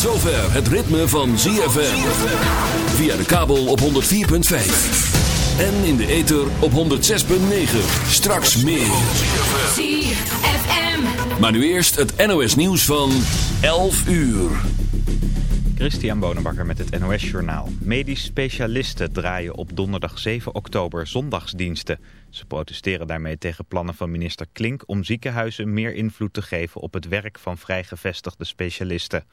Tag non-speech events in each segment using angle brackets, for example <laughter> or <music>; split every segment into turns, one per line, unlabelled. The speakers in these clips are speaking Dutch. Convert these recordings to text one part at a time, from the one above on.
Tot zover het ritme van ZFM. Via de kabel op 104.5. En in de ether op 106.9. Straks meer.
ZFM.
Maar nu eerst het NOS nieuws van 11 uur.
Christian Bonenbakker met het NOS Journaal. Medisch specialisten draaien op donderdag 7 oktober zondagsdiensten. Ze protesteren daarmee tegen plannen van minister Klink om ziekenhuizen meer invloed te geven op het werk van vrijgevestigde specialisten.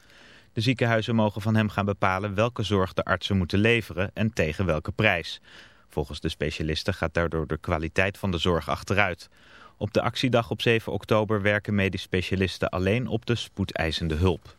De ziekenhuizen mogen van hem gaan bepalen welke zorg de artsen moeten leveren en tegen welke prijs. Volgens de specialisten gaat daardoor de kwaliteit van de zorg achteruit. Op de actiedag op 7 oktober werken medisch specialisten alleen op de spoedeisende hulp.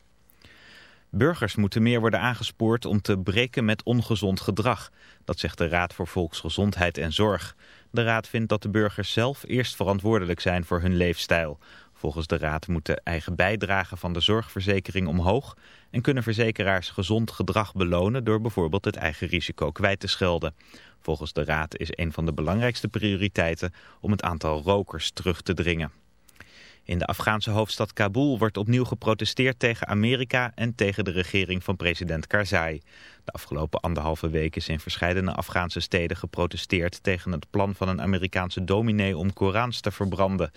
Burgers moeten meer worden aangespoord om te breken met ongezond gedrag. Dat zegt de Raad voor Volksgezondheid en Zorg. De Raad vindt dat de burgers zelf eerst verantwoordelijk zijn voor hun leefstijl. Volgens de Raad moet de eigen bijdrage van de zorgverzekering omhoog... en kunnen verzekeraars gezond gedrag belonen door bijvoorbeeld het eigen risico kwijt te schelden. Volgens de Raad is een van de belangrijkste prioriteiten om het aantal rokers terug te dringen. In de Afghaanse hoofdstad Kabul wordt opnieuw geprotesteerd tegen Amerika en tegen de regering van president Karzai. De afgelopen anderhalve week is in verschillende Afghaanse steden geprotesteerd tegen het plan van een Amerikaanse dominee om Korans te verbranden.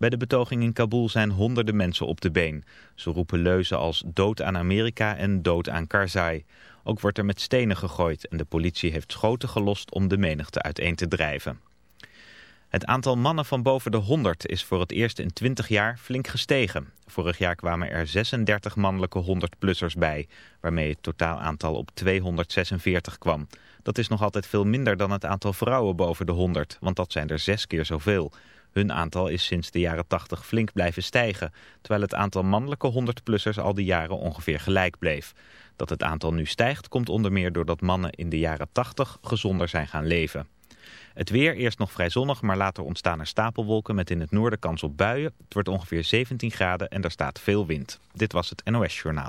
Bij de betoging in Kabul zijn honderden mensen op de been. Ze roepen leuzen als dood aan Amerika en dood aan Karzai. Ook wordt er met stenen gegooid en de politie heeft schoten gelost om de menigte uiteen te drijven. Het aantal mannen van boven de 100 is voor het eerst in 20 jaar flink gestegen. Vorig jaar kwamen er 36 mannelijke 100-plussers bij, waarmee het totaal aantal op 246 kwam. Dat is nog altijd veel minder dan het aantal vrouwen boven de 100, want dat zijn er zes keer zoveel. Hun aantal is sinds de jaren 80 flink blijven stijgen, terwijl het aantal mannelijke 100-plussers al die jaren ongeveer gelijk bleef. Dat het aantal nu stijgt komt onder meer doordat mannen in de jaren 80 gezonder zijn gaan leven. Het weer eerst nog vrij zonnig, maar later ontstaan er stapelwolken met in het noorden kans op buien. Het wordt ongeveer 17 graden en er staat veel wind. Dit was het NOS Journaal.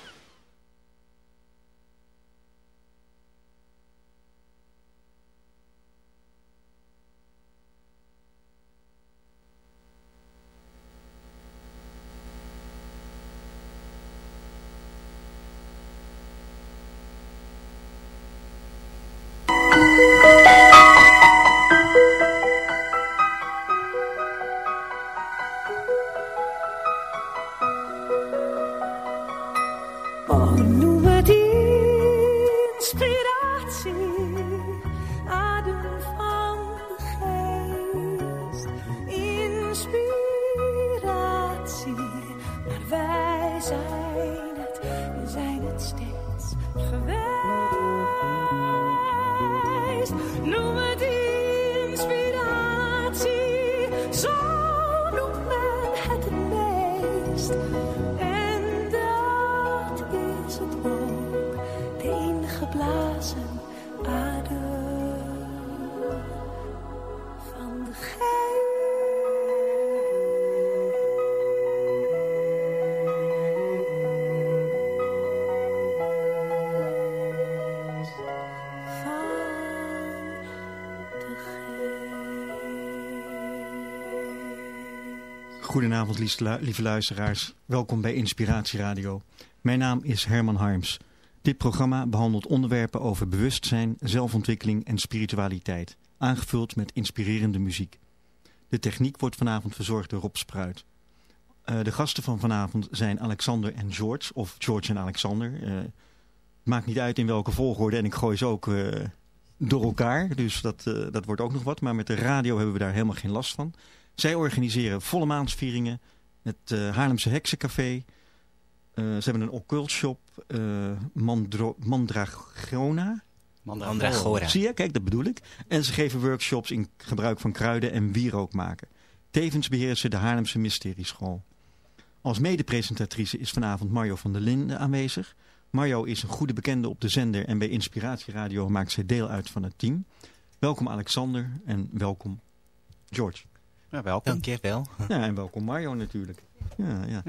Goedenavond, lieve luisteraars. Welkom bij Inspiratie Radio. Mijn naam is Herman Harms. Dit programma behandelt onderwerpen over bewustzijn, zelfontwikkeling en spiritualiteit, aangevuld met inspirerende muziek. De techniek wordt vanavond verzorgd door Rob Spruit. Eh, de gasten van vanavond zijn Alexander en George, of George en Alexander. Eh, het maakt niet uit in welke volgorde en ik gooi ze ook eh, door elkaar, dus dat, eh, dat wordt ook nog wat. Maar met de radio hebben we daar helemaal geen last van. Zij organiseren volle maansvieringen, het eh, Haarlemse Heksencafé. Eh, ze hebben een occult shop, eh, Mandro- Mandragona.
Mandragora.
Zie je, kijk, dat bedoel ik. En ze geven workshops in gebruik van kruiden en wierook maken. Tevens beheren ze de Haarlemse Mysterieschool. Als medepresentatrice is vanavond Mario van der Linden aanwezig. Mario is een goede bekende op de zender en bij Inspiratieradio maakt zij deel uit van het team. Welkom Alexander en welkom George.
Ja, welkom.
Dank je wel.
Ja, en welkom Mario natuurlijk. Ja, ja.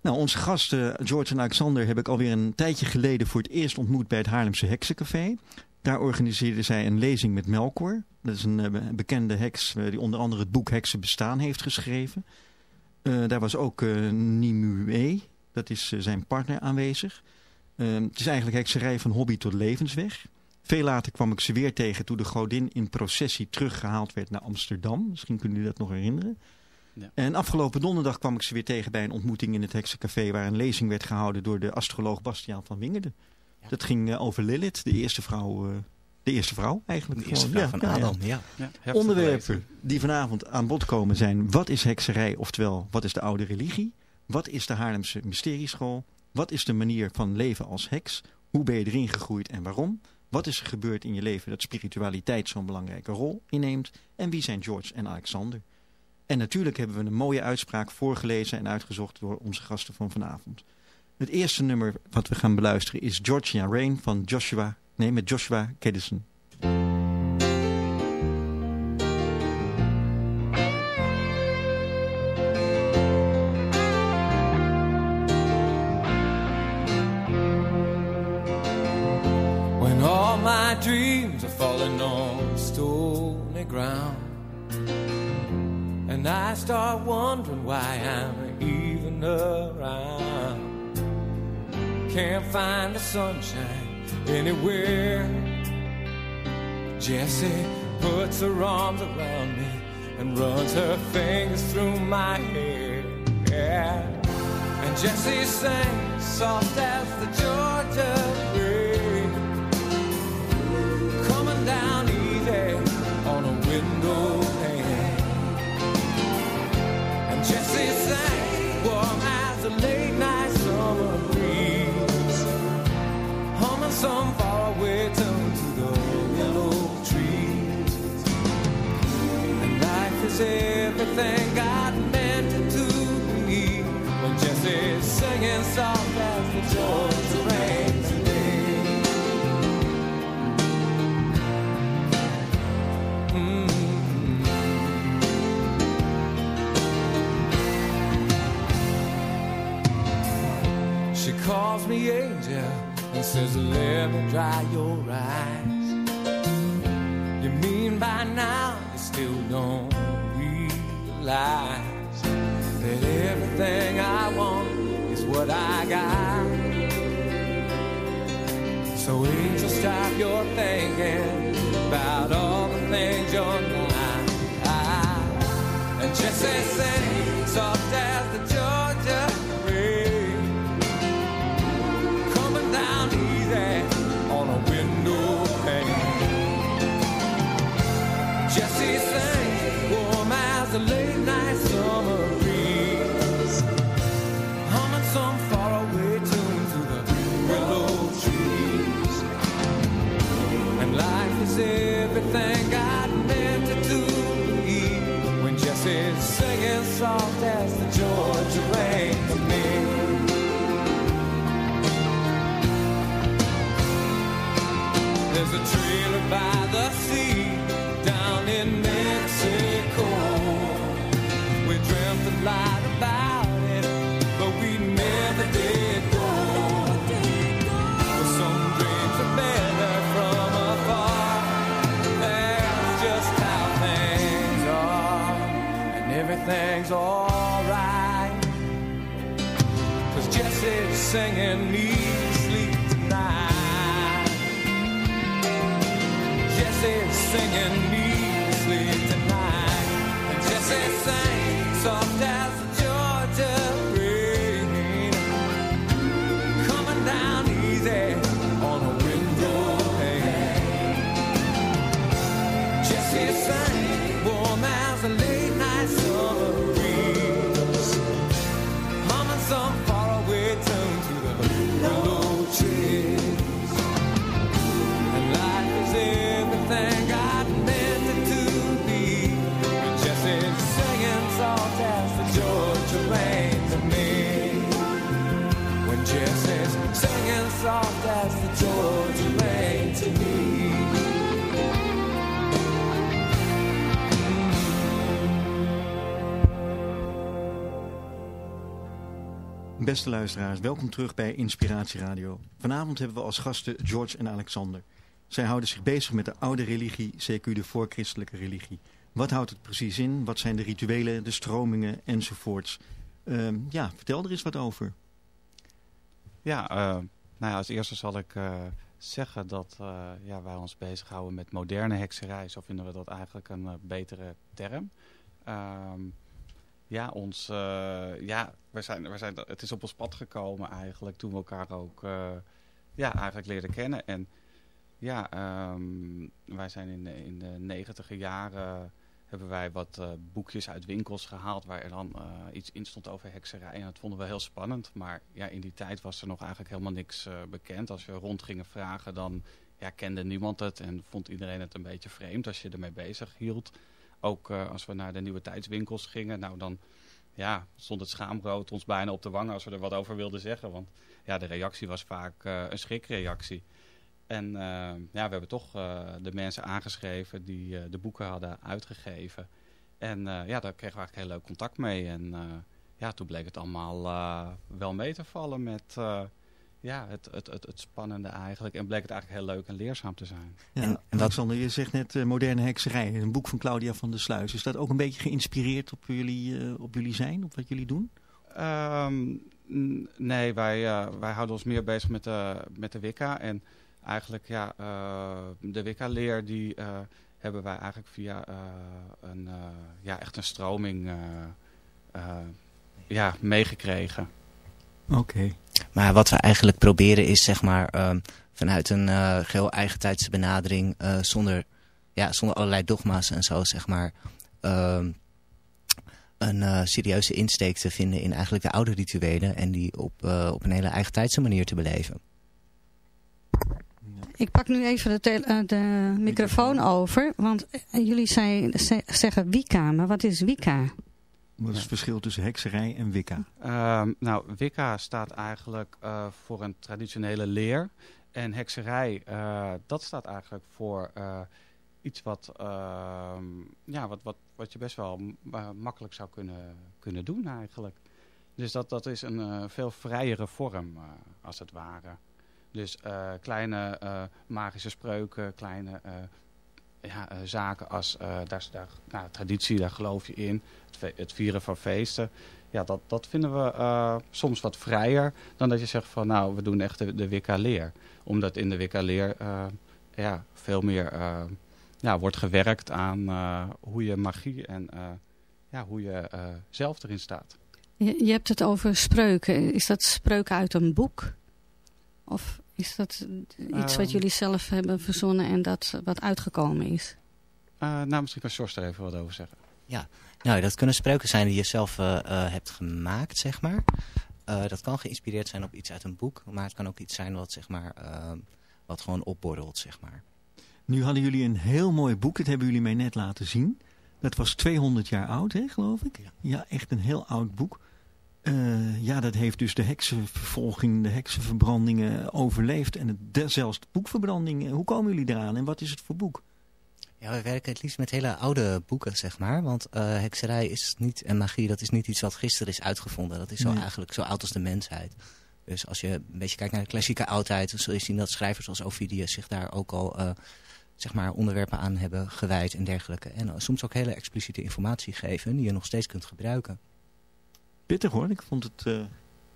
Nou, onze gasten George en Alexander heb ik alweer een tijdje geleden voor het eerst ontmoet bij het Haarlemse Heksencafé. Daar organiseerden zij een lezing met Melkor. Dat is een uh, bekende heks uh, die onder andere het boek Heksen Bestaan heeft geschreven. Uh, daar was ook Nimue, dat is zijn partner, aanwezig. het is eigenlijk hekserij van hobby tot levensweg. Veel later kwam ik ze weer tegen toen de godin in processie teruggehaald werd naar Amsterdam. Misschien kunnen jullie dat nog herinneren. Ja. En afgelopen donderdag kwam ik ze weer tegen bij een ontmoeting in het Heksencafé... waar een lezing werd gehouden door de astroloog Bastiaan van Wingerden. Ja. Dat ging uh, over Lilith, de eerste vrouw... Uh, de eerste vrouw eigenlijk.
De eerste vrouw van ja, Adam, ja.
ja. Onderwerpen die vanavond aan bod komen zijn... wat is hekserij, oftewel wat is de oude religie? Wat is de Haarlemse mysterieschool? Wat is de manier van leven als heks? Hoe ben je erin gegroeid en waarom? Wat is er gebeurd in je leven dat spiritualiteit zo'n belangrijke rol inneemt? En wie zijn George en Alexander? En natuurlijk hebben we een mooie uitspraak voorgelezen en uitgezocht door onze gasten van vanavond. Het eerste nummer wat we gaan beluisteren is Georgia Rain van Joshua, nee, met Joshua Kedison.
And I start wondering why I'm even around. Can't find the sunshine anywhere. Jessie puts her arms around me and runs her fingers through my hair. Yeah. And Jessie sings soft as the Georgia some faraway tune to the willow trees. And life is everything God meant it to be. When Jessie's singing soft as the Georgia rain today. Mm. She calls me angel and says, Let me dry your eyes. You mean by now you still don't realize that everything I want is what I got. So, angel, stop your thinking about all the things you're not. And Jesse sings singing me to sleep tonight. Jesse's
Luisteraars, welkom terug bij Inspiratie Radio. Vanavond hebben we als gasten George en Alexander. Zij houden zich bezig met de oude religie, CQ de voorchristelijke religie. Wat houdt het precies in? Wat zijn de rituelen, de stromingen enzovoorts? Ehm, ja, vertel er eens wat over.
Ja, eh, nou ja, als eerste zal ik eh, zeggen dat eh, ja, wij ons bezighouden met moderne hekserij. Zo vinden we dat eigenlijk een betere term. Ehm, ja, ons, eh, ja we zijn, we zijn, het is op ons pad gekomen eigenlijk toen we elkaar ook eh, ja, eigenlijk leerden kennen. En ja, ehm, wij zijn in, in de negentiger jaren hebben wij wat eh, boekjes uit winkels gehaald waar er dan iets in stond over hekserij. En dat vonden we heel spannend. Maar ja, in die tijd was er nog eigenlijk helemaal niks bekend. Als we rond gingen vragen, dan ja, kende niemand het en vond iedereen het een beetje vreemd als je ermee bezig hield. Ook eh, als we naar de nieuwe tijdswinkels gingen, nou dan ja, stond het schaamrood ons bijna op de wangen als we er wat over wilden zeggen. Want ja, de reactie was vaak eh, een schrikreactie. En eh, ja, we hebben toch de mensen aangeschreven die de boeken hadden uitgegeven. En ja, daar kregen we eigenlijk heel leuk contact mee. En ja, toen bleek het allemaal wel mee te vallen met ja, het, het, het, het spannende eigenlijk. En bleek het eigenlijk heel leuk en leerzaam te zijn.
Ja,
En- en wat-
Alexander, je zegt net eh, moderne hekserij, een boek van Claudia van der Sluis. Is dat ook een beetje geïnspireerd op jullie, eh, op jullie zijn, op wat jullie doen?
Ehm, nee, wij, eh, wij houden ons meer bezig met de, met de Wicca. En eigenlijk, ja, eh, de Wicca-leer die eh, hebben wij eigenlijk via eh, een, eh, ja, echt een stroming eh, eh, ja, meegekregen.
Oké.
Maar wat we eigenlijk proberen is zeg maar ehm, vanuit een eh geheel eigentijdse benadering eh, zonder, ja, zonder allerlei dogma's en zo zeg maar ehm, een eh, serieuze insteek te vinden in eigenlijk de oude rituelen en die op, eh, op een hele eigentijdse manier te beleven.
Ik pak nu even de, tele- de microfoon over, want jullie zei, ze- zeggen Wicca, maar wat is Wicca?
Wat is het verschil tussen hekserij en Wicca?
Ehm, nou, Wicca staat eigenlijk eh, voor een traditionele leer. En hekserij, eh, dat staat eigenlijk voor eh, iets wat, ehm, ja, wat, wat, wat je best wel makkelijk zou kunnen, kunnen doen eigenlijk. Dus dat, dat is een veel vrijere vorm, als het ware. Dus kleine magische spreuken, kleine ja, eh, zaken als eh, daar, daar, nou, traditie, daar geloof je in. Het, het vieren van feesten. Ja, dat, dat vinden we eh, soms wat vrijer dan dat je zegt van nou, we doen echt de, de Wicca-leer. Omdat in de Wicca-leer ja, veel meer ja, wordt gewerkt aan hoe je magie en ja, hoe je zelf erin staat.
Je, je hebt het over spreuken. Is dat spreuken uit een boek? Of is dat iets wat
Ehm.
jullie zelf hebben verzonnen en dat wat uitgekomen is?
Eh, nou, misschien kan Sjors er even wat over zeggen.
Nou, dat kunnen spreuken zijn die je zelf eh, eh, hebt gemaakt, zeg maar. Eh, dat kan geïnspireerd zijn op iets uit een boek, maar het kan ook iets zijn wat, zeg maar, ehm, wat gewoon opborrelt, zeg maar.
Nu hadden jullie een heel mooi boek, dat hebben jullie mij net laten zien. Dat was 200 jaar oud, hè, geloof ik?
Ja.
Ja, echt een heel oud boek. Eh, ja, dat heeft dus de heksenvervolging, de heksenverbrandingen overleefd. En het, de- zelfs de boekverbranding. Hoe komen jullie eraan en wat is het voor boek?
Ja, we werken het liefst met hele oude boeken, zeg maar. Want eh, hekserij is niet, en magie, dat is niet iets wat gisteren is uitgevonden. Dat is zo
Nee.
eigenlijk zo oud als de mensheid. Dus als je een beetje kijkt naar de klassieke oudheid... dan zul je zien dat schrijvers als Ovidius zich daar ook al eh, zeg maar onderwerpen aan hebben gewijd en dergelijke. En eh, soms ook hele expliciete informatie geven die je nog steeds kunt gebruiken.
Pittig hoor, ik vond het eh,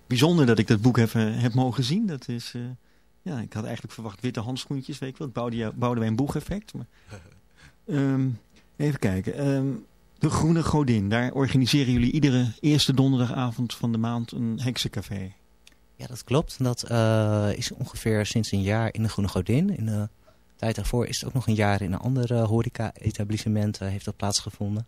bijzonder dat ik dat boek heb, heb mogen zien. Dat is, eh, ja, ik had eigenlijk verwacht witte handschoentjes, weet ik wel. Ik bouwde, bouwde wij een boegeffect. Maar, <laughs> Ehm, even kijken. Ehm, de Groene Godin, daar organiseren jullie iedere eerste donderdagavond van de maand een heksencafé.
Ja, dat klopt. Dat eh, is ongeveer sinds een jaar in de Groene Godin. In de tijd daarvoor is het ook nog een jaar in een ander horeca-etablissement heeft dat plaatsgevonden.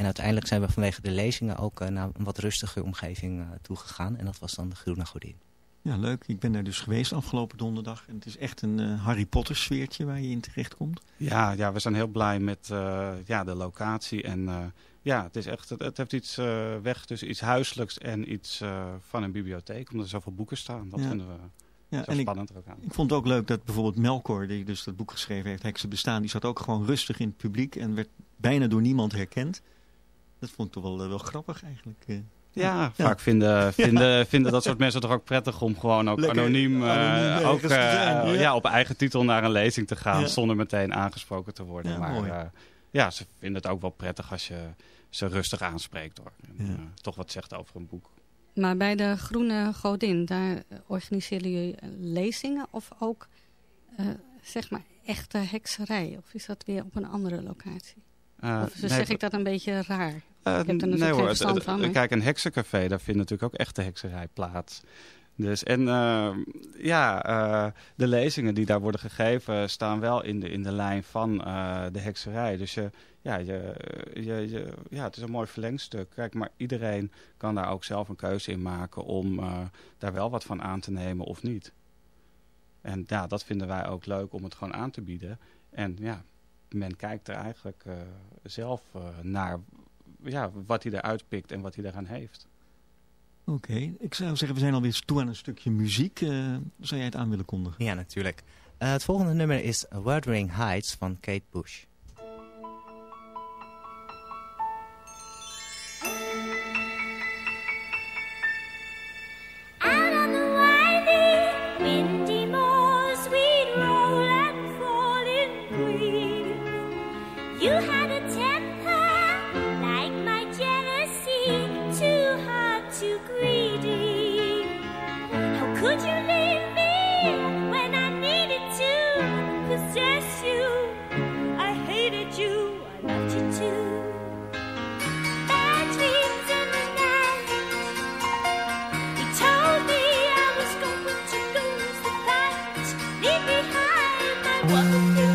En uiteindelijk zijn we vanwege de lezingen ook eh, naar een wat rustiger omgeving eh, toegegaan. En dat was dan de Groene Godin.
Ja, leuk. Ik ben daar dus geweest afgelopen donderdag. En het is echt een eh, Harry Potter sfeertje waar je in terecht komt.
Ja, ja, we zijn heel blij met eh, ja, de locatie. En eh, ja, het, is echt, het, het heeft iets eh, weg tussen iets huiselijks en iets eh, van een bibliotheek. Omdat er zoveel boeken staan. Dat
Ja.
vinden we
Ja,
zo
en ik,
spannend er ook aan.
ik vond het ook leuk dat bijvoorbeeld Melkor, die dus dat boek geschreven heeft, Heksen Bestaan, die zat ook gewoon rustig in het publiek en werd bijna door niemand herkend. Dat vond ik toch wel, eh, wel grappig eigenlijk. eh.
Ja, vaak vinden, vinden, <laughs> vinden dat soort mensen toch ook prettig om gewoon ook
Lekker
anoniem, eh,
anoniem
ook,
zijn, ja.
ja. op eigen titel naar een lezing te gaan
Ja.
zonder meteen aangesproken te worden.
Ja,
maar
mooi.
eh, ja, ze vinden het ook wel prettig als je ze rustig aanspreekt hoor. En,
Ja.
toch wat zegt over een boek.
Maar bij de Groene Godin, daar organiseren jullie lezingen of ook eh, zeg maar echte hekserij? Of is dat weer op een andere locatie?
Eh,
of
nee,
zeg ik dat een beetje raar?
Eh,
heb er natuurlijk
nee hoor, het-
van,
Kijk, een heksencafé, daar vindt natuurlijk ook echte hekserij plaats. Dus, en eh, ja, eh, de lezingen die daar worden gegeven staan wel in de, in de lijn van eh, de hekserij. Dus je, ja, je, je, je, ja, het is een mooi verlengstuk. Kijk, maar iedereen kan daar ook zelf een keuze in maken om daar wel wat van aan te nemen of niet. En ja, dat vinden wij ook leuk om het gewoon aan te bieden. En ja, men kijkt er eigenlijk zelf naar ja, wat hij eruit pikt en wat hij eraan heeft.
Oké, ik zou zeggen, we zijn alweer toe aan een stukje muziek. Eh, zou jij het aan willen kondigen?
Ja, natuurlijk. Eh, het volgende nummer is Wuthering Heights van Kate Bush.
Behind my walking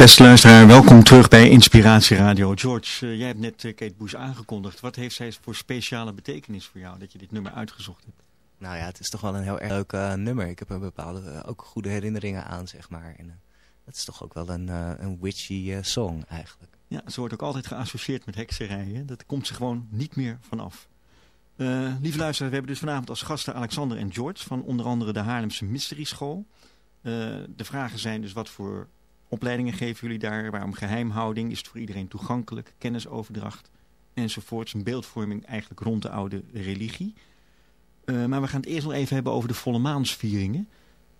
Beste luisteraar, welkom terug bij Inspiratie Radio. George, eh, jij hebt net eh, Kate Bush aangekondigd. Wat heeft zij voor speciale betekenis voor jou dat je dit nummer uitgezocht hebt?
Nou ja, het is toch wel een heel erg leuk eh, nummer. Ik heb er bepaalde ook goede herinneringen aan, zeg maar. En, het is toch ook wel een, een witchy song eigenlijk.
Ja, ze wordt ook altijd geassocieerd met hekserijen. Dat komt ze gewoon niet meer vanaf. lieve luisteraars, we hebben dus vanavond als gasten Alexander en George van onder andere de Haarlemse Mystery School. de vragen zijn dus wat voor opleidingen geven jullie daar, waarom geheimhouding, is het voor iedereen toegankelijk, kennisoverdracht enzovoorts. Een beeldvorming eigenlijk rond de oude religie. Uh, maar we gaan het eerst nog even hebben over de volle maansvieringen.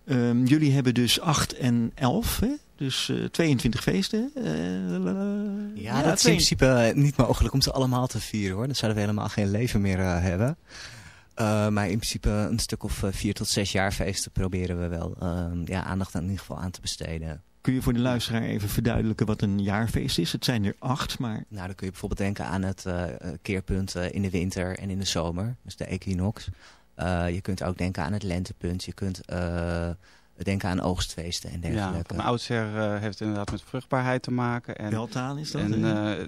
Uh, jullie hebben dus 8 en 11, hè? dus uh, 22 feesten.
ja, ja, dat is in principe niet mogelijk om ze allemaal te vieren hoor. Dan zouden we helemaal geen leven meer uh, hebben. Maar in principe een stuk of vier tot zes jaar feesten proberen we wel ehm, ja, aandacht in ieder geval aan te besteden.
Kun je voor de luisteraar even verduidelijken wat een jaarfeest is? Het zijn er acht, maar...
Nou, dan kun je bijvoorbeeld denken aan het uh, keerpunt uh, in de winter en in de zomer. Dus de equinox. Uh, je kunt ook denken aan het lentepunt. Je kunt denken aan oogstfeesten en dergelijke.
Ja, van oudsher heeft het inderdaad met vruchtbaarheid te maken. En,
Beltaan is dat?
En,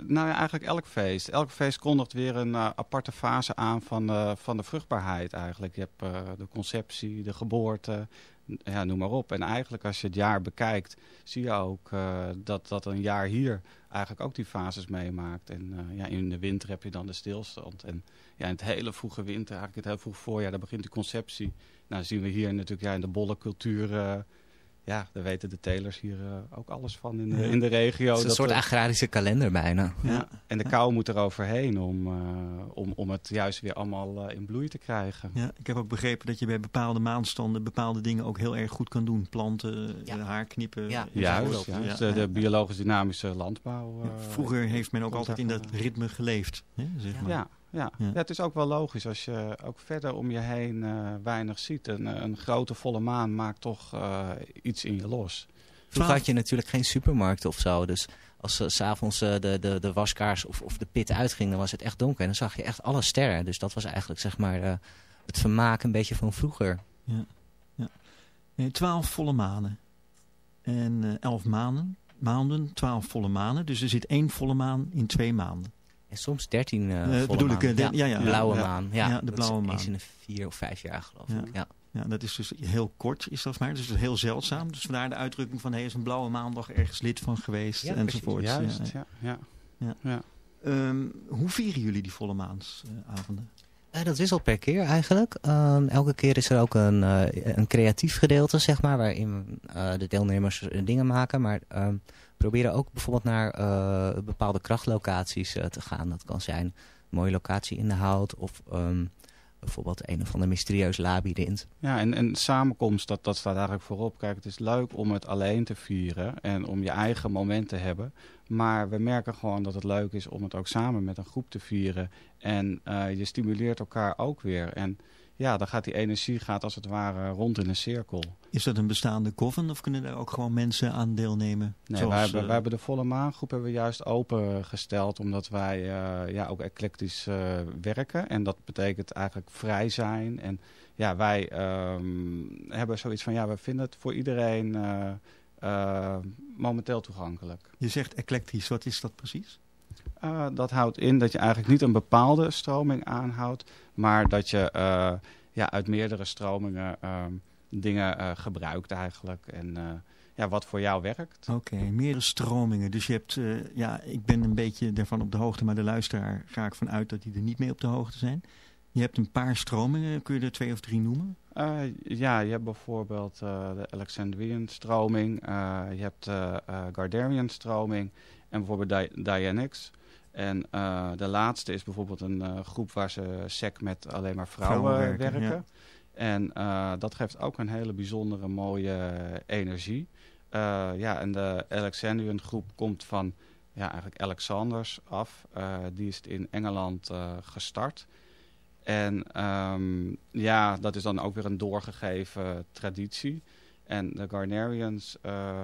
nou ja, eigenlijk elk feest. Elk feest kondigt weer een aparte fase aan van, van de vruchtbaarheid eigenlijk. Je hebt de conceptie, de geboorte, ja, noem maar op. En eigenlijk als je het jaar bekijkt, zie je ook uh, dat, dat een jaar hier eigenlijk ook die fases meemaakt. En uh, ja, in de winter heb je dan de stilstand. En ja, in het hele vroege winter, eigenlijk het heel vroeg voorjaar, daar begint de conceptie. Nou zien we hier natuurlijk ja, in de bolle cultuur... Ja, daar weten de telers hier uh, ook alles van in de, ja. in de regio.
Het is een
dat
soort
we,
agrarische kalender bijna.
Ja. En de kou moet er overheen om, uh, om, om het juist weer allemaal uh, in bloei te krijgen.
Ja, ik heb ook begrepen dat je bij bepaalde maandstanden bepaalde dingen ook heel erg goed kan doen. Planten, ja. haar knippen.
Ja. Juist, juist de, de biologisch dynamische landbouw.
Vroeger heeft men ook altijd in dat ritme geleefd. Hè, zeg maar.
ja. Ja. Het is ook wel logisch als je ook verder om je heen uh, weinig ziet. Een, een grote volle maan maakt toch uh, iets in je los.
Vroeger had je natuurlijk geen supermarkt of zo. Dus als uh, s'avonds uh, de, de, de waskaars of, of de pit uitging, dan was het echt donker. En dan zag je echt alle sterren. Dus dat was eigenlijk zeg maar uh, het vermaak een beetje van vroeger.
Ja, ja. Nee, twaalf volle maanden. En elf maanden. Maanden, twaalf volle maanden. Dus er zit één volle maan in twee maanden.
En soms 13 uh, volle
bedoel
maan.
Ik, de, ja, ja,
blauwe
ja,
maan. Ja,
ja de blauwe maan.
eens in de vier of vijf jaar geloof
ja.
ik. Ja.
Ja, dat is dus heel kort, is dat maar. Dus dat is heel zeldzaam. Dus vandaar de uitdrukking van, hij is een blauwe maandag ergens lid van geweest,
ja,
enzovoort.
Juist, ja. ja,
ja.
ja.
Um, hoe vieren jullie die volle maansavonden?
Uh, dat wisselt per keer eigenlijk. Um, elke keer is er ook een, uh, een creatief gedeelte, zeg maar, waarin uh, de deelnemers dingen maken. Maar um, proberen ook bijvoorbeeld naar bepaalde krachtlocaties te gaan. Dat kan zijn een mooie locatie in de hout of um, bijvoorbeeld een of ander mysterieus labyrint.
Ja, en, en samenkomst, dat, dat staat eigenlijk voorop. Kijk, het is leuk om het alleen te vieren en om je eigen moment te hebben. Maar we merken gewoon dat het leuk is om het ook samen met een groep te vieren. En uh, je stimuleert elkaar ook weer. En ja, dan gaat die energie gaat als het ware rond in een cirkel.
Is dat een bestaande coven of kunnen er ook gewoon mensen aan deelnemen?
Nee, Zoals, wij, hebben, uh... wij hebben de volle maangroep hebben we juist opengesteld omdat wij uh, ja, ook eclectisch uh, werken. En dat betekent eigenlijk vrij zijn. En ja, wij um, hebben zoiets van, ja, we vinden het voor iedereen momenteel toegankelijk.
Je zegt eclectisch, wat is dat precies?
Uh, dat houdt in dat je eigenlijk niet een bepaalde stroming aanhoudt, maar dat je uh, ja, uit meerdere stromingen uh, dingen gebruikt eigenlijk. En ja, wat voor jou werkt.
Oké, okay, meerdere stromingen. Dus je hebt, ja, ik ben een beetje daarvan op de hoogte, maar de luisteraar ga ik vanuit dat die er niet mee op de hoogte zijn. Je hebt een paar stromingen, kun je er twee of drie noemen?
Uh, ja, je hebt bijvoorbeeld uh, de Alexandrian stroming, uh, je hebt de Garderian stroming en bijvoorbeeld Di. En de laatste is bijvoorbeeld een groep waar ze sec met alleen maar vrouwen, vrouwen werken. werken. Ja. En dat geeft ook een hele bijzondere mooie energie. ja, en de Alexandrian groep komt van ja, eigenlijk Alexanders af. die is in Engeland gestart. En um, ja, dat is dan ook weer een doorgegeven traditie. En de Garnerians uh,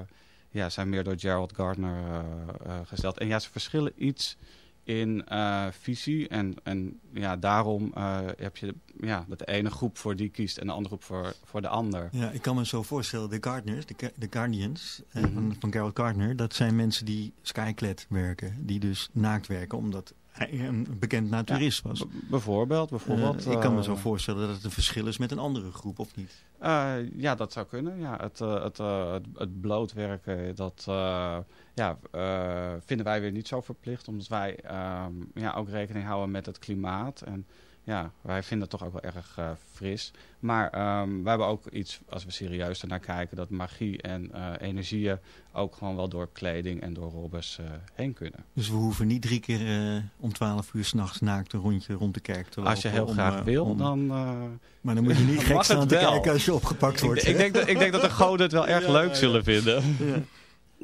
ja, zijn meer door Gerald Gardner uh, uh, gesteld. En ja, ze verschillen iets in eh, visie. En, en ja, daarom eh, heb je ja, dat de ene groep voor die kiest en de andere groep voor, voor de ander.
Ja, ik kan me zo voorstellen, de Gardeners, de, de Guardians eh,
Mhm.
van, van Carol Gardner, dat zijn mensen die skyclad werken, die dus naakt werken, omdat een bekend naturist was.
Bijvoorbeeld, bijvoorbeeld.
Eh, ik kan me
eh,
zo voorstellen dat het een verschil is met een andere groep, of niet?
Eh, ja, dat zou kunnen. Ja, het, eh, het, eh, het, het blootwerken, dat eh, ja, eh, vinden wij weer niet zo verplicht. Omdat wij ehm, ja, ook rekening houden met het klimaat. En ja, wij vinden het toch ook wel erg eh, fris. Maar ehm, wij hebben ook iets, als we serieus ernaar kijken, dat magie en eh, energieën ook gewoon wel door kleding en door robbers eh, heen kunnen.
Dus we hoeven niet drie keer eh, om twaalf uur s'nachts naakt een rondje rond de kerk te lopen.
Als je heel
om,
graag wil,
om-
dan... eh,
Maar dan moet je niet <laughs> gek staan
het
te kijken als je opgepakt wordt.
ik, denk dat, ik denk dat de goden het wel <laughs> erg
Ja,
leuk
ja.
zullen vinden.
Ja.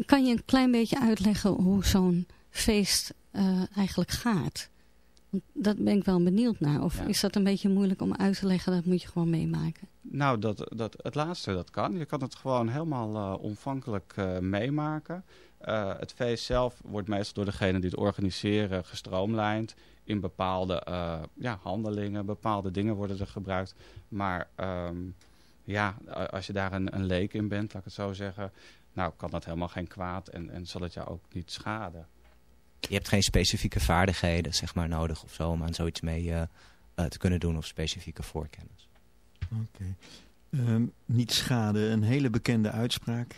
Kan je een klein beetje uitleggen hoe zo'n feest eh, eigenlijk gaat? Dat ben ik wel benieuwd naar. Of
Ja.
is dat een beetje moeilijk om uit te leggen? Dat moet je gewoon meemaken.
Nou, dat, dat, het laatste, dat kan. Je kan het gewoon helemaal eh omvankelijk eh, meemaken. Eh, het feest zelf wordt meestal door degene die het organiseren gestroomlijnd. In bepaalde ja, handelingen, bepaalde dingen worden er gebruikt. Maar ehm, ja, als je daar een, een leek in bent, laat ik het zo zeggen... Nou, kan dat helemaal geen kwaad en, en zal het jou ook niet schaden.
Je hebt geen specifieke vaardigheden zeg maar, nodig of zo om aan zoiets mee eh, eh, te kunnen doen of specifieke voorkennis.
Oké. Ehm, niet schade, een hele bekende uitspraak.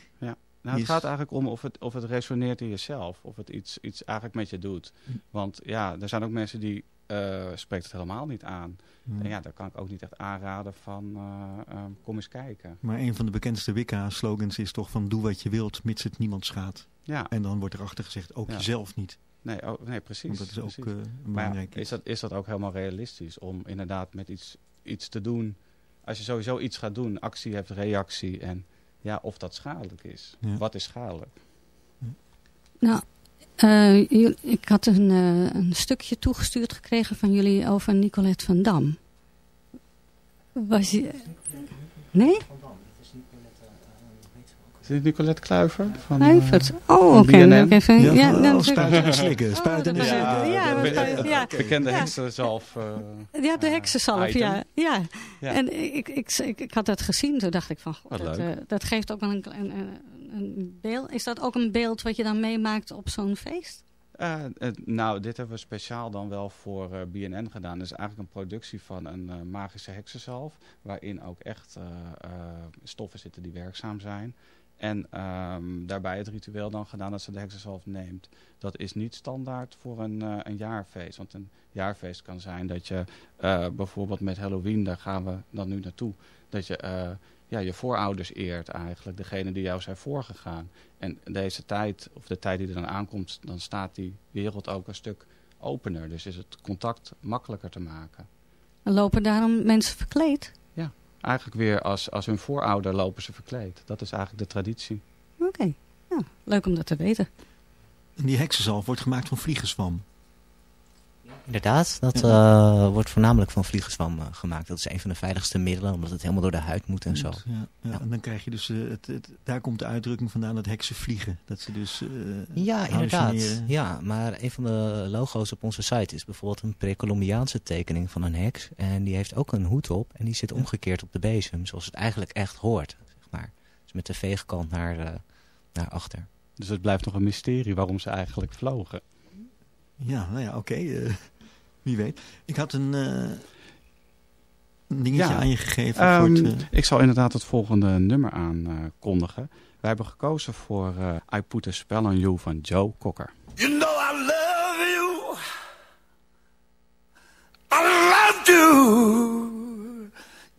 Nou, het
Is-
gaat eigenlijk om of het, of het resoneert in jezelf. Of het iets, iets eigenlijk met je doet.
Hm.
Want ja, er zijn ook mensen die eh spreekt het helemaal niet aan.
Ja.
En ja, daar kan ik ook niet echt aanraden van eh, ehm, kom eens kijken.
Maar een van de bekendste Wicca-slogans is toch van doe wat je wilt, mits het niemand schaadt.
Ja,
En dan wordt erachter gezegd, ook
Ja.
jezelf niet.
Nee, oh, nee precies.
Want dat is ook
precies.
eh,
maar ja, is, dat, is dat ook helemaal realistisch om inderdaad met iets, iets te doen? Als je sowieso iets gaat doen, actie hebt reactie. En ja, of dat schadelijk is.
Ja.
Wat is schadelijk?
Nou, eh, ik had een, eh, een stukje toegestuurd gekregen van jullie over Nicolette van Dam. Was je... Nee?
Is dit Nicolette Kluiver? Van,
Kluivert.
eh,
Oh, oké. even-
Ja, oh, spuiten en slikken, spuiten en slikken.
ja,
bekende
Ja.
heksenzelf. eh,
Ja, de heksensalf,
item.
ja. ja. En ik, ik, ik, ik had dat gezien, toen dacht ik van, god, dat, eh, dat geeft ook wel een, een, een, beeld. Is dat ook een beeld wat je dan meemaakt op zo'n feest?
Eh, eh, nou, dit hebben we speciaal dan wel voor eh, BNN gedaan. Is eigenlijk een productie van een eh, magische heksensalf. Waarin ook echt eh, eh, stoffen zitten die werkzaam zijn. En ehm, daarbij het ritueel dan gedaan dat ze de heksensalf neemt. Dat is niet standaard voor een, eh, een jaarfeest. Want een jaarfeest kan zijn dat je eh, bijvoorbeeld met Halloween, daar gaan we dan nu naartoe. Dat je eh, ja, je voorouders eert eigenlijk. Degene die jou zijn voorgegaan. En deze tijd, of de tijd die er dan aankomt, dan staat die wereld ook een stuk opener. Dus is het contact makkelijker te maken.
En lopen daarom mensen verkleed?
Eigenlijk weer als, als hun voorouder lopen ze verkleed. Dat is eigenlijk de traditie.
Oké, ja, leuk om dat te weten.
En die heksenzalf wordt gemaakt van vliegenzwam.
Inderdaad, dat eh, wordt voornamelijk van vliegenzwam eh, gemaakt. Dat is een van de veiligste middelen, omdat het helemaal door de huid moet en zo.
Ja, ja.
Ja.
En dan krijg je dus, eh, het, het, daar komt de uitdrukking vandaan dat heksen vliegen. Dat ze dus eh,
Ja, inderdaad. Ja, maar een van de logo's op onze site is bijvoorbeeld een pre-Columbiaanse tekening van een heks. En die heeft ook een hoed op en die zit omgekeerd op de bezem, zoals het eigenlijk echt hoort. Zeg maar. Dus met de veegkant naar, eh, naar achter.
Dus het blijft nog een mysterie waarom ze eigenlijk vlogen.
Ja, nou ja, oké. eh, wie weet. Ik had een, eh, een dingetje
Ja.
aan je gegeven.
Ehm,
voor het, eh,
Ik zal inderdaad het volgende nummer aankondigen. Wij hebben gekozen voor eh, I Put a Spell on You van Joe Cocker.
You know I love you. I love you.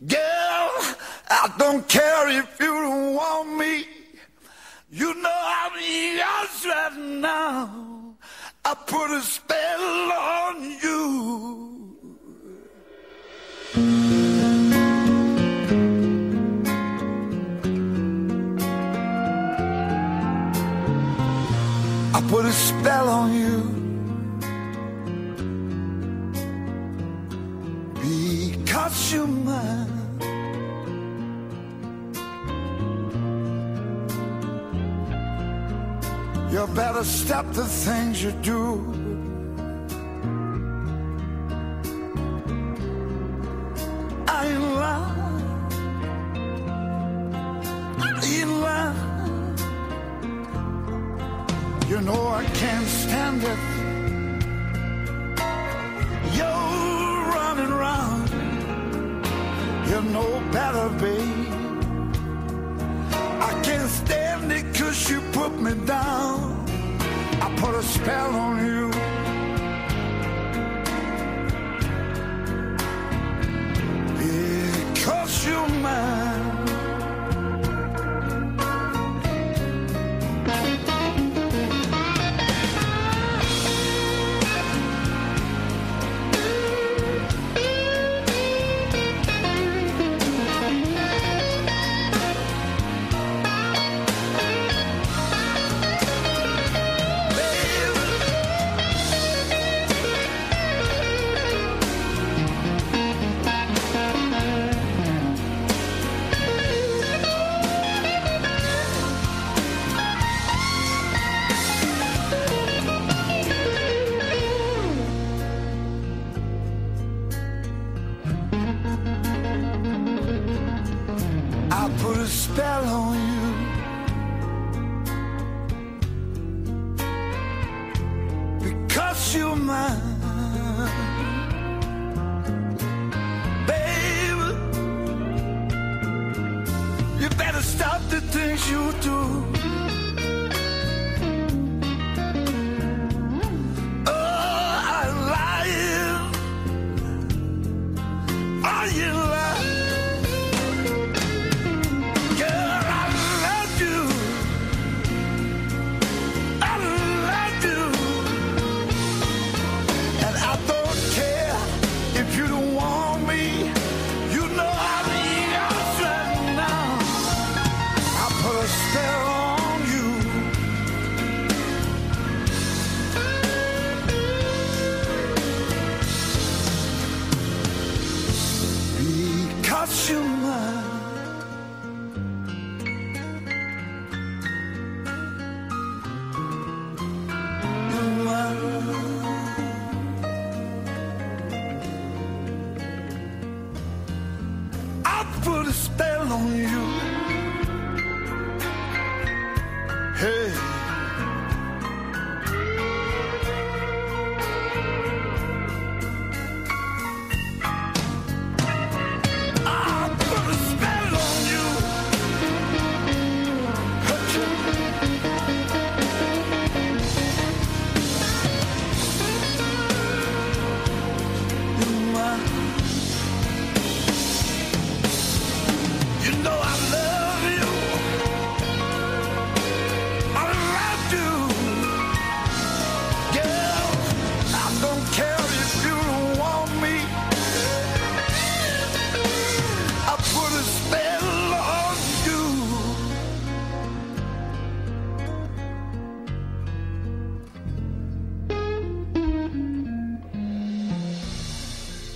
Girl, I don't care if you don't want me. You know I'm yours right now. I put a spell on you. I put a spell on you because you're mine. Better stop the things you do. Things you do.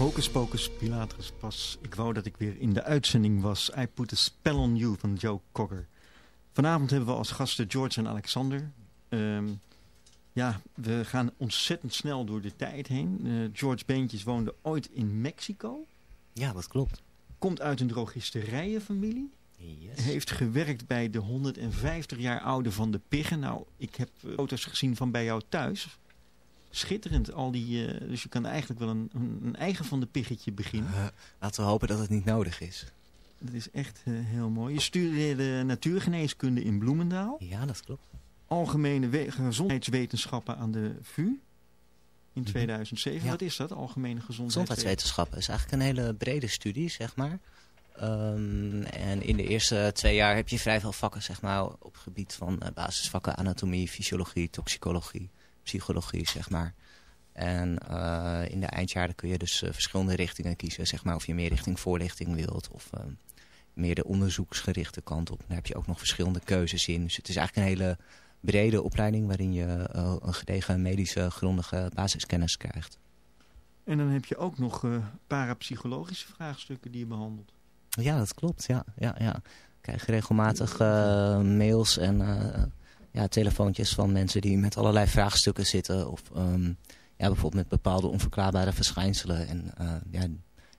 Hocus Pocus Pilatus Pas. Ik wou dat ik weer in de uitzending was. I Put a Spell on You van Joe Cocker. Vanavond hebben we als gasten George en Alexander. Ehm, ja, we gaan ontzettend snel door de tijd heen. Eh, George Beentjes woonde ooit in Mexico.
Ja, dat klopt.
Komt uit een drogisterijenfamilie.
Yes.
Heeft gewerkt bij de 150 jaar oude van de Piggen. Nou, ik heb eh, foto's gezien van bij jou thuis. Schitterend, al die, eh, dus je kan eigenlijk wel een, een, eigen van de Piggetje beginnen.
Eh, laten we hopen dat het niet nodig is.
Dat is echt eh, heel mooi. Je studeerde natuurgeneeskunde in Bloemendaal.
Ja, dat klopt.
Algemene we- gezondheidswetenschappen aan de VU in 2007.
Mhm. Ja.
Wat is dat, algemene gezondheidswetenschappen?
Gezondheidswetenschappen is eigenlijk een hele brede studie, zeg maar. Ehm, en in de eerste twee jaar heb je vrij veel vakken, zeg maar, op het gebied van basisvakken anatomie, fysiologie, toxicologie, psychologie, zeg maar. En eh, in de eindjaren kun je dus eh, verschillende richtingen kiezen, zeg maar, of je meer richting voorlichting wilt of eh, meer de onderzoeksgerichte kant op. Daar heb je ook nog verschillende keuzes in. Dus het is eigenlijk een hele brede opleiding waarin je een gedegen medische grondige basiskennis krijgt.
En dan heb je ook nog parapsychologische vraagstukken die je behandelt.
Ja, dat klopt. Ja, ja, ja. Ik krijg regelmatig mails en ja, telefoontjes van mensen die met allerlei vraagstukken zitten. Of ehm, ja, bijvoorbeeld met bepaalde onverklaarbare verschijnselen. En eh, ja,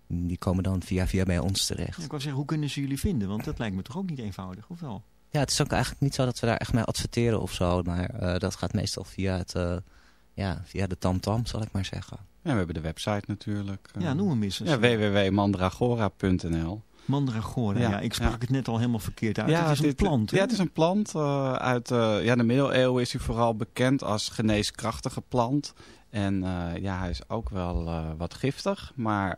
die komen dan via via bij ons terecht.
Ik wou zeggen, hoe kunnen ze jullie vinden? Want dat lijkt me toch ook niet eenvoudig, of wel?
Ja, het is ook eigenlijk niet zo dat we daar echt mee adverteren of zo. Maar eh, dat gaat meestal via, het, eh, ja, via de tamtam, zal ik maar zeggen.
Ja, we hebben de website natuurlijk.
Ja, noem hem eens.
Ja, www.mandragora.nl
Mandragora, ja.
Ja,
ik sprak
ja.
het net al helemaal verkeerd uit. het is een
dit-
plant, hè?
Ja, het is een plant. eh, uit eh, ja, de middeleeuwen is hij vooral bekend als geneeskrachtige plant. En eh, ja, hij is ook wel wat giftig. Maar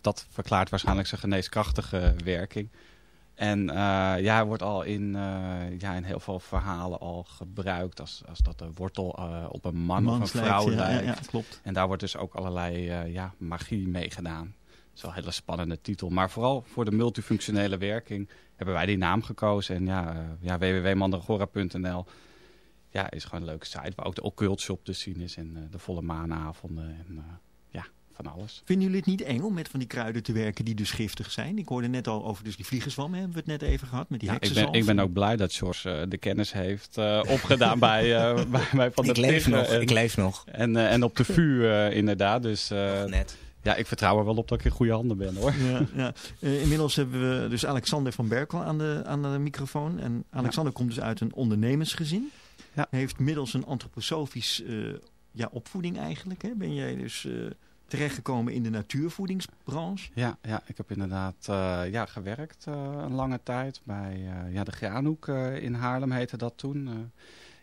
dat verklaart waarschijnlijk zijn geneeskrachtige werking. En ja, hij wordt al in, ja, in heel veel verhalen al gebruikt. Als, als dat de wortel op een man, of een vrouw
ja,
lijkt.
ja, ja, klopt.
En daar wordt dus ook allerlei ja, magie mee gedaan. Dat is wel een hele spannende titel. Maar vooral voor de multifunctionele werking hebben wij die naam gekozen. En ja, eh, ja www.mandragora.nl ja, is gewoon een leuke site. Waar ook de occult shop te zien is. En eh, de volle maanavonden. En eh, ja, van alles.
Vinden jullie het niet eng om met van die kruiden te werken die dus giftig zijn? Ik hoorde net al over dus die vliegenzwam, hè, hebben we het net even gehad, met die
Ja, ik, ben, ik ben ook blij dat George eh, de kennis heeft eh, opgedaan bij, eh, <laughs> bij, bij Van der
Ik leef nog,
En,
ik leef nog.
en, eh, en op de VU eh, inderdaad. Dus eh,
Net.
Ja, ik vertrouw er wel op dat ik in goede handen ben hoor.
Ja, <laughs> ja. Eh, inmiddels hebben we dus Alexander van Berkel aan de, aan de microfoon. En Alexander komt dus uit een ondernemersgezin.
Ja.
Heeft middels een antroposofisch eh, ja, opvoeding eigenlijk. Hè, ben jij dus eh, terechtgekomen in de natuurvoedingsbranche.
Ja, ja ik heb inderdaad ja, gewerkt een lange tijd bij ja, de Graanhoek in Haarlem heette dat toen.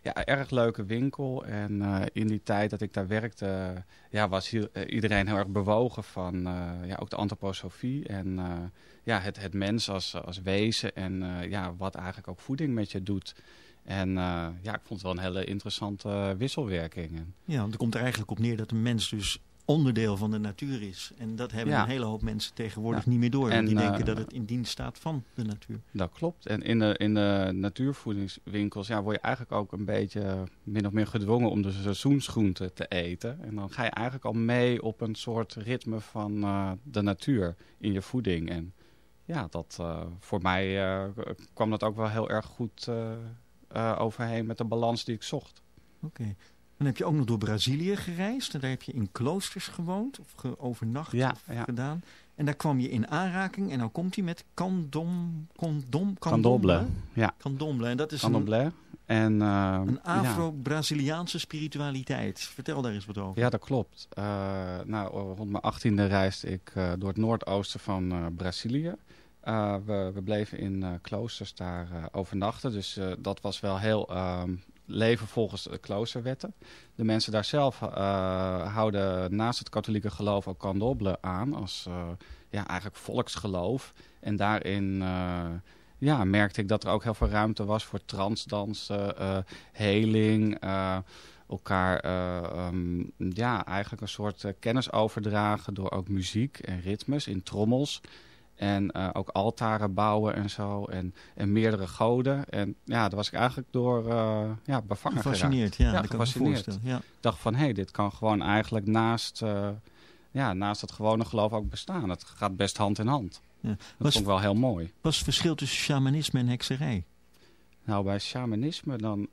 Ja, erg leuke winkel. En eh, in die tijd dat ik daar werkte, ja, was hier, eh, iedereen heel erg bewogen van eh, ja, ook de antroposofie. En ja, het, het mens als, als wezen en ja, wat eigenlijk ook voeding met je doet. En ja, ik vond het wel een hele interessante eh, wisselwerking.
Ja, want het komt er eigenlijk op neer dat een mens dus onderdeel van de natuur is. En dat hebben
Ja.
een hele hoop mensen tegenwoordig
Ja.
niet meer door.
En,
die denken
eh,
dat het in dienst staat van de natuur.
Dat klopt. En in de, in de natuurvoedingswinkels ja, word je eigenlijk ook een beetje min of meer gedwongen om de seizoensgroenten te eten. En dan ga je eigenlijk al mee op een soort ritme van eh, de natuur in je voeding. En ja, dat, eh, voor mij eh, kwam dat ook wel heel erg goed eh, eh, overheen met de balans die ik zocht.
Oké. Dan heb je ook nog door Brazilië gereisd. En daar heb je in kloosters gewoond of ge overnacht
Ja,
of
ja.
gedaan. En daar kwam je in aanraking. En dan komt hij met candom, condom,
Candomblé. Ja,
Candomblé. En dat is een,
candomblé. En, eh,
een. Afro-Braziliaanse spiritualiteit. Vertel daar eens wat over.
Ja, dat klopt. Eh, nou, rond mijn achttiende reisde ik eh, door het noordoosten van eh, Brazilië. We, we bleven in kloosters daar overnachten. Dus dat was wel heel ehm, leven volgens de kloosterwetten. De mensen daar zelf eh, houden naast het katholieke geloof ook candomblé aan. Als eh, ja, eigenlijk volksgeloof. En daarin eh, ja, merkte ik dat er ook heel veel ruimte was voor transdansen, heling... elkaar eh, ehm, ja, eigenlijk een soort kennis overdragen door ook muziek en ritmes in trommels. En eh, ook altaren bouwen en zo. En, en meerdere goden. En ja, daar was ik eigenlijk door eh, ja, bevangen.
Gefascineerd, ja,
Ja,
dat kan ik me
gefascineerd.
Ja.
Ik dacht van, hé, hey, dit kan gewoon eigenlijk naast, eh, ja, naast het gewone geloof ook bestaan. Het gaat best hand in hand.
Ja.
Dat
Was,
vond ik wel heel mooi.
was het verschil tussen shamanisme en hekserij?
Nou, bij shamanisme dan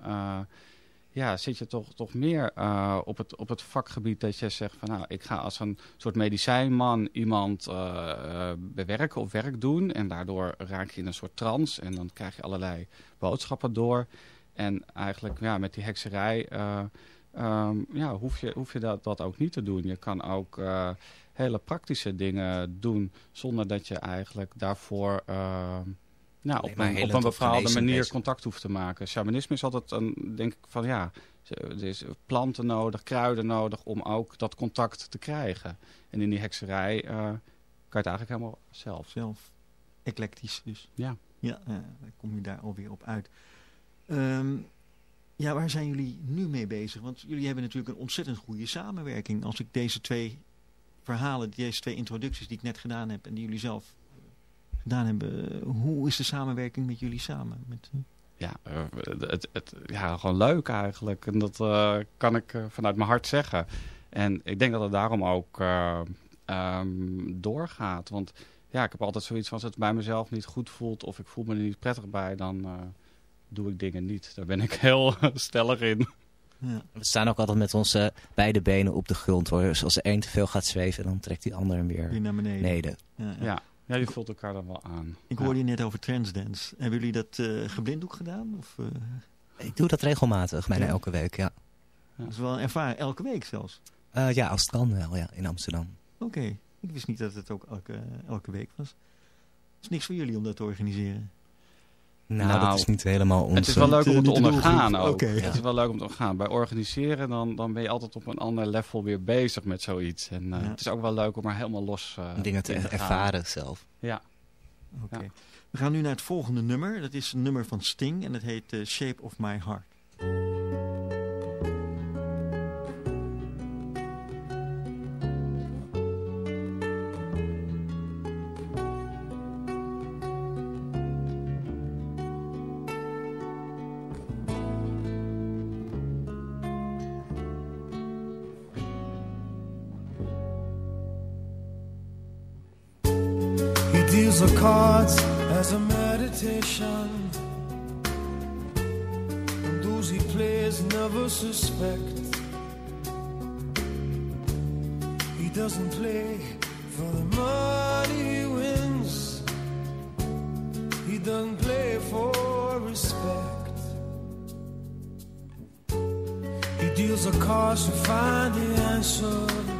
ja, zit je toch, toch meer eh, op, het, op het vakgebied dat je zegt van nou, ik ga als een soort medicijnman iemand eh, eh, bewerken of werk doen. En daardoor raak je in een soort trance en dan krijg je allerlei boodschappen door. En eigenlijk ja, met die hekserij eh, ehm, ja, hoef je, hoef je dat, dat ook niet te doen. Je kan ook hele praktische dingen doen zonder dat je eigenlijk daarvoor... nou, op een, op een bepaalde manier
bezig.
contact hoeft te maken. Shamanisme is altijd een, denk ik van ja, er is planten nodig, kruiden nodig om ook dat contact te krijgen. En in die hekserij eh, kan je het eigenlijk helemaal zelf.
Zelf eclectisch dus.
Ja.
Ja, eh, dan kom je daar alweer op uit. Ehm, ja, waar zijn jullie nu mee bezig? Want jullie hebben natuurlijk een ontzettend goede samenwerking. Als ik deze twee verhalen, deze twee introducties die ik net gedaan heb en die jullie zelf gedaan hebben, eh, hoe is de samenwerking met jullie samen? Met, eh,
Ja, eh, het, het, ja, gewoon leuk eigenlijk. En dat eh, kan ik vanuit mijn hart zeggen. En ik denk dat het daarom ook eh, ehm, doorgaat. Want ja, ik heb altijd zoiets van als het bij mezelf niet goed voelt of ik voel me er niet prettig bij, dan eh, doe ik dingen niet. Daar ben ik <laughs> heel stellig in.
ja.
We staan ook altijd met onze beide benen op de grond hoor. Dus als er één te veel gaat zweven, dan trekt die ander hem weer
weer naar beneden.
beneden.
Ja, ja.
Ja, Ja, je vult elkaar dan wel aan.
Ik
Ja.
hoorde je net over transdance. Hebben jullie dat eh geblinddoek gedaan? Of, eh,
Ik doe dat regelmatig, bijna
Ja.
elke week, ja.
Dat is wel ervaren, elke week zelfs.
Eh, ja, als het kan wel, ja, in Amsterdam.
Oké, ik wist niet dat het ook elke, elke week was. Het is niks voor jullie om dat te organiseren.
Nou,
Nou,
dat is niet helemaal ons...
Het is wel leuk om het te ondergaan ook.
Oké.
Het is wel leuk om te ondergaan. Bij organiseren dan, dan ben je altijd op een ander level weer bezig met zoiets. En eh,
Ja.
het is ook wel leuk om er helemaal los uh,
Dingen te ervaren zelf.
Ja.
Oké.
Ja.
We gaan nu naar het volgende nummer. Dat is een nummer van Sting en dat heet eh, Shape of My Heart.
Deals the cards as a meditation. And those he plays never suspect. He doesn't play for the money he wins. He doesn't play for respect. He deals the cards to find the answer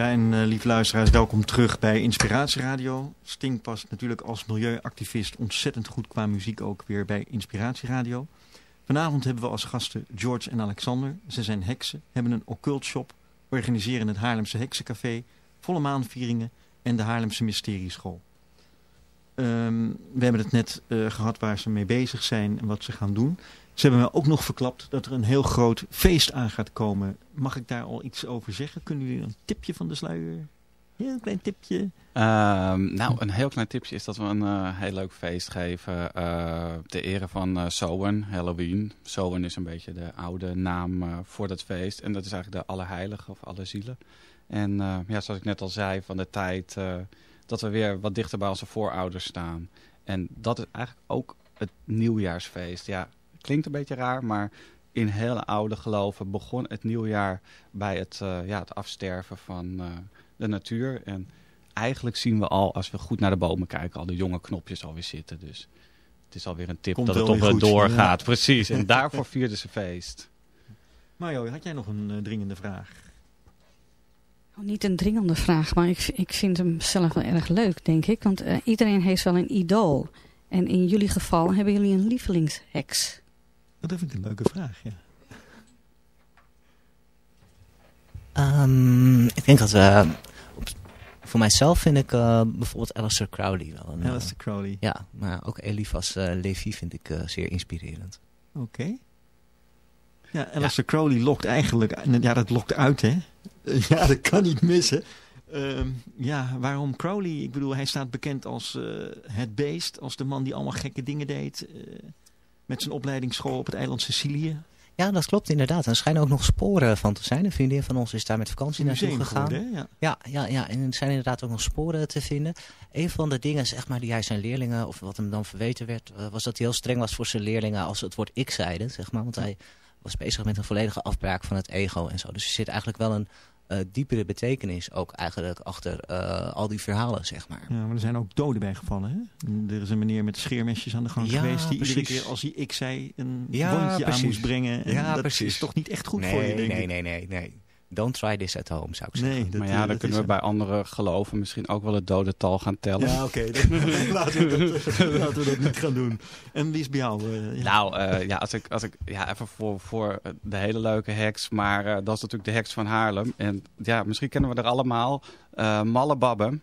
Ja, en eh lieve luisteraars, welkom terug bij Inspiratieradio. Sting past natuurlijk als milieuactivist ontzettend goed qua muziek ook weer bij Inspiratieradio. Vanavond hebben we als gasten George en Alexander. Ze zijn heksen, hebben een occult shop, organiseren het Haarlemse Heksencafé, volle maanvieringen en de Haarlemse Mysterieschool. Ehm, we hebben het net eh, gehad waar ze mee bezig zijn en wat ze gaan doen. Ze hebben me ook nog verklapt dat er een heel groot feest aan gaat komen. Mag ik daar al iets over zeggen? Kunnen jullie een tipje van de sluier? Heel klein tipje.
Ehm, nou, een heel klein tipje is dat we een eh, heel leuk feest geven eh ter ere van eh Samhain, Halloween. Samhain is een beetje de oude naam voor dat feest. En dat is eigenlijk de Allerheilige of Allerzielen. En eh, ja, zoals ik net al zei, van de tijd dat we weer wat dichter bij onze voorouders staan. En dat is eigenlijk ook het nieuwjaarsfeest. Ja, klinkt een beetje raar, maar in hele oude geloven begon het nieuwjaar bij het, eh, ja, het afsterven van eh, de natuur. En eigenlijk zien we al, als we goed naar de bomen kijken, al de jonge knopjes alweer zitten. Dus het is alweer een tip
Komt
dat het toch
goed,
doorgaat.
ja.
Precies, en <laughs> daarvoor vierden ze feest.
Mario, had jij nog een eh, dringende vraag?
Nou, niet een dringende vraag, maar ik, ik vind hem zelf wel erg leuk, denk ik. Want eh, iedereen heeft wel een idool. En in jullie geval hebben jullie een lievelingsheks.
Dat vind ik een leuke vraag, ja.
Ehm, ik denk dat we... op- voor mijzelf vind ik eh, bijvoorbeeld Alistair Crowley wel een... eh,
Alistair Crowley.
ja, maar ook Elifas eh Levi vind ik zeer inspirerend.
Oké. Ja, Alistair Crowley lokt eigenlijk... Ja, dat lokt uit, hè? <laughs> Ja, dat kan niet missen. Ehm, ja, waarom Crowley? Ik bedoel, hij staat bekend als het beest. Als de man die allemaal gekke dingen deed. Met zijn opleidingsschool op het eiland Sicilië.
Ja, dat klopt inderdaad. Er schijnen ook nog sporen van te zijn. Een vriendin van ons is daar met vakantie naartoe gegaan.
geworden? Ja.
Ja, ja, ja, en er zijn inderdaad ook nog sporen te vinden. Een van de dingen zeg maar, die hij zijn leerlingen, of wat hem dan verweten werd, eh, was dat hij heel streng was voor zijn leerlingen als ze het woord ik zeiden. Zeg maar, want hij was bezig met een volledige afbraak van het ego en zo. Dus er zit eigenlijk wel een diepere betekenis ook eigenlijk achter eh, al die verhalen, zeg maar.
Ja, maar er zijn ook doden bij gevallen. Hè? Er is een meneer met scheermesjes aan de gang
Ja,
geweest... die iedere keer als hij ik zei een
Ja,
wondje aan moest brengen. En
Ja,
dat
precies.
is toch niet echt goed
nee,
voor je, denk
nee,
ik.
nee, nee, nee. Don't try this at home, zou ik zeggen.
Nee,
maar
eh,
ja, dan
dat
kunnen we bij andere geloven misschien ook wel het dodental gaan tellen.
Ja, oké. <laughs> laten, we dat, <laughs> laten we dat niet gaan doen. En wie is bij jou? eh, ja.
Nou, eh, ja, als ik, als ik ja, even voor, voor de hele leuke heks, maar dat is natuurlijk de heks van Haarlem. En ja, misschien kennen we er allemaal. Malle Babbe.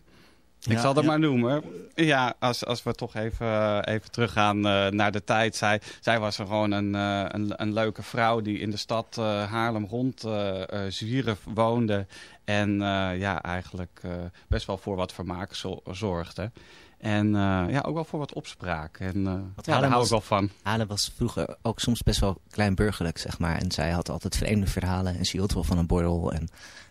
Ik
Ja,
zal dat
ja.
maar noemen. Ja, als, als we toch even, eh, even teruggaan eh, naar de tijd. Zij, zij was er gewoon een, eh, een, een leuke vrouw die in de stad eh, Haarlem rond eh eh, zwierf woonde. En eh, ja, eigenlijk eh, best wel voor wat vermaak zo- zorgde. En eh, ja, ook wel voor wat opspraak. En eh, ja, daar
Haarlem
hou
was-
ik wel van.
Haarlem was vroeger ook soms best wel kleinburgerlijk, zeg maar. En zij had altijd vreemde verhalen en ze hield wel van een borrel. En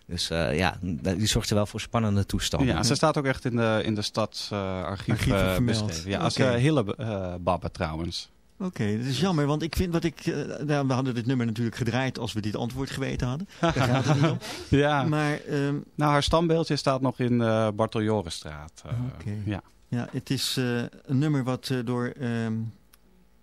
dus eh, ja, die zorgde wel voor spannende toestanden.
Ja, ze staat ook echt in de, in de stadsarchief
Archieven
uh,
vermeld.
beschreven. Ja, als
Oké.
eh, Hille eh, Babbe trouwens.
Oké, dat is jammer, want ik vind wat ik... eh, nou, we hadden dit nummer natuurlijk gedraaid als we dit antwoord geweten hadden. <laughs> Daar gaat het niet om.
Ja,
Maar ehm,
nou haar standbeeldje staat nog in de Barteljorenstraat. eh,
Oké.
Ja.
ja, het is eh, een nummer wat eh, door... ehm,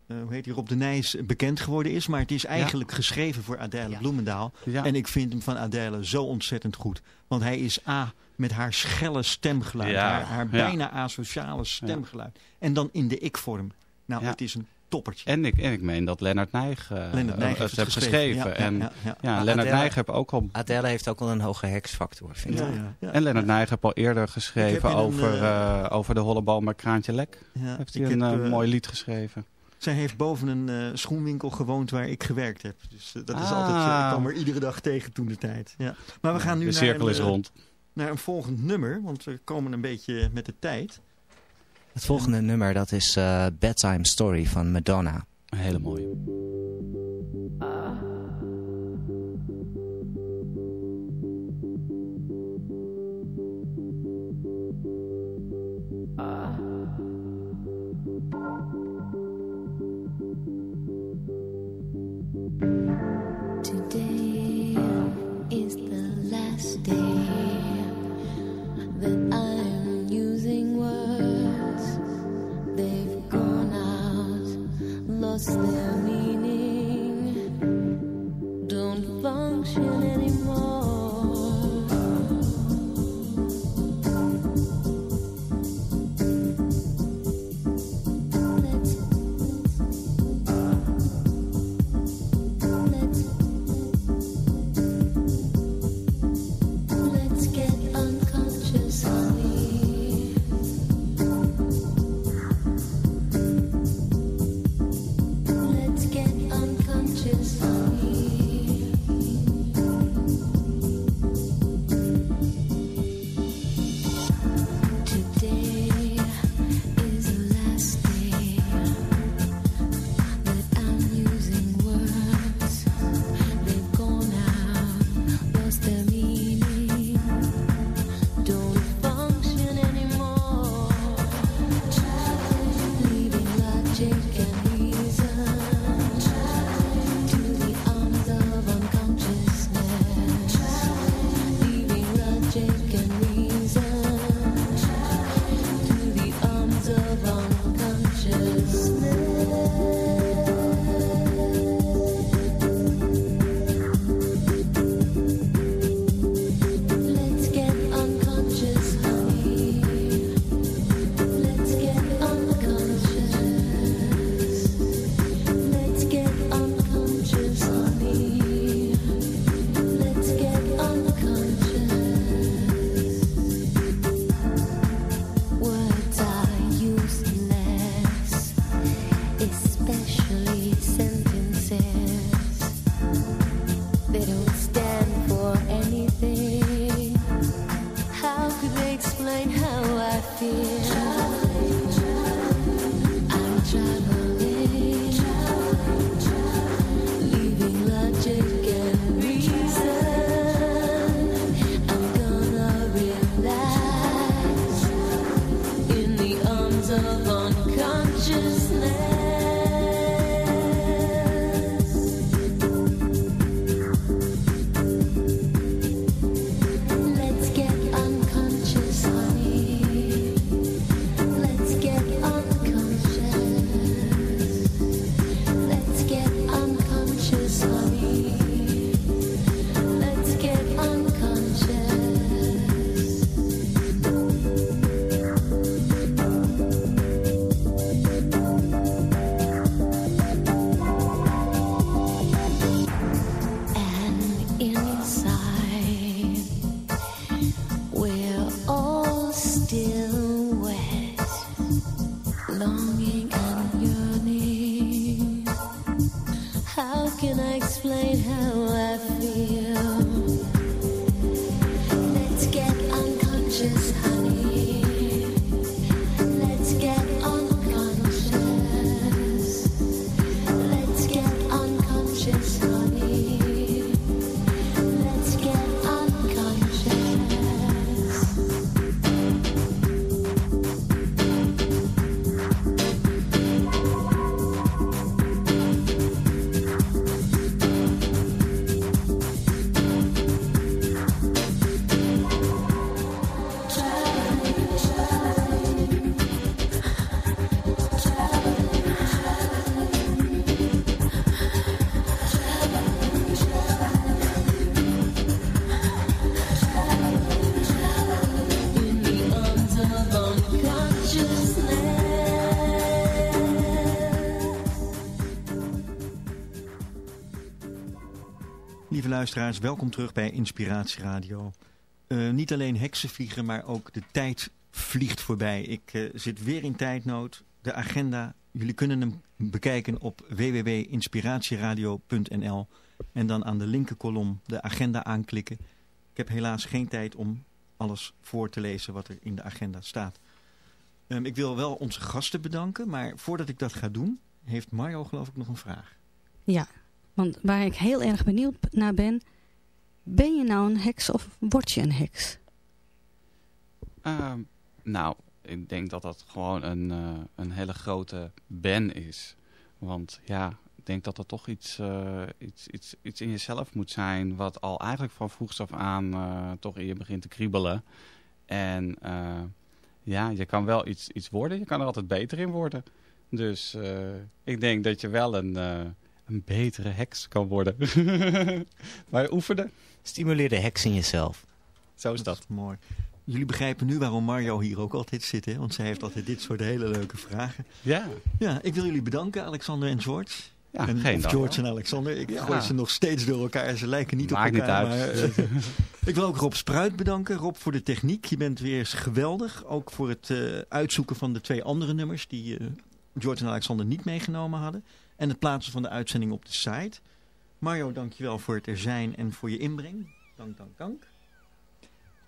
eh, hoe heet die, Rob de Nijs bekend geworden is. Maar het is eigenlijk geschreven voor Adèle
Ja.
Bloemendaal.
Ja.
En ik vind hem van Adèle zo ontzettend goed. Want hij is A, met haar schelle stemgeluid.
Ja,
Haar, haar
ja.
bijna asociale stemgeluid. En dan in de ik-vorm. Nou,
Ja.
het is een toppertje.
En, ik, en ik meen dat Lennart Nijg, eh,
Lennart Nijg heeft
het heeft
geschreven.
geschreven.
Ja, ja,
en
ja, ja.
ja,
Maar
Lennart
Adele-
Nijg heeft ook al...
Adele heeft ook wel een hoge heksfactor, vind ik.
Ja, ja, ja.
En Lennart Nijg heeft al eerder geschreven
in een,
over,
eh,
over de hollebal met Kraantje Lek.
Ja,
Heeft hij een
heb,
mooi lied geschreven.
Zij heeft boven een eh, schoenwinkel gewoond waar ik gewerkt heb. Dus eh, dat is
Ah.
altijd, eh, ik kwam er iedere dag tegen toen de tijd. Ja. Maar we gaan nu
de
naar
cirkel
een,
is
eh,
rond.
naar een volgend nummer, want we komen een beetje met de tijd.
Het volgende nummer dat is eh, Bedtime Story van Madonna.
Een hele mooie.
slept.
Lieve luisteraars, welkom terug bij Inspiratie Radio. Eh, niet alleen heksen vliegen, maar ook de tijd vliegt voorbij. Ik eh, zit weer in tijdnood. De agenda, jullie kunnen hem bekijken op www.inspiratieradio.nl en dan aan de linker kolom de agenda aanklikken. Ik heb helaas geen tijd om alles voor te lezen wat er in de agenda staat. Ehm, ik wil wel onze gasten bedanken, maar voordat ik dat ga doen, heeft Mario geloof ik nog een vraag.
Ja, want waar ik heel erg benieuwd naar ben... Ben je nou een heks of word je een heks?
Ehm, nou, ik denk dat dat gewoon een, eh, een hele grote ben is. Want ja, ik denk dat er toch iets, eh, iets, iets, iets in jezelf moet zijn... wat al eigenlijk van vroegs af aan eh, toch in je begint te kriebelen. En ja, je kan wel iets, iets worden. Je kan er altijd beter in worden. Dus ik denk dat je wel een, een betere heks kan worden. <laughs> maar oefenen,
Stimuleer de heks in jezelf.
zo is dat.
is mooi. Jullie begrijpen nu waarom Mario hier ook altijd zit, hè? want zij heeft altijd dit soort hele leuke vragen.
Ja,
Ja, ik wil jullie bedanken, Alexander en George.
ja
en,
geen
of
dank.
George en Alexander. Ik
Ja.
gooi ze nog steeds door elkaar. Ze lijken niet
Maakt
op
niet
elkaar.
uit.
Maar, eh, <laughs> ik wil ook Rob Spruit bedanken. Rob voor de techniek. Je bent weer eens geweldig. Ook voor het eh, uitzoeken van de twee andere nummers die eh, George en Alexander niet meegenomen hadden. En het plaatsen van de uitzending op de site. Mario, dankjewel voor het er zijn en voor je inbreng. Dank, dank, dank.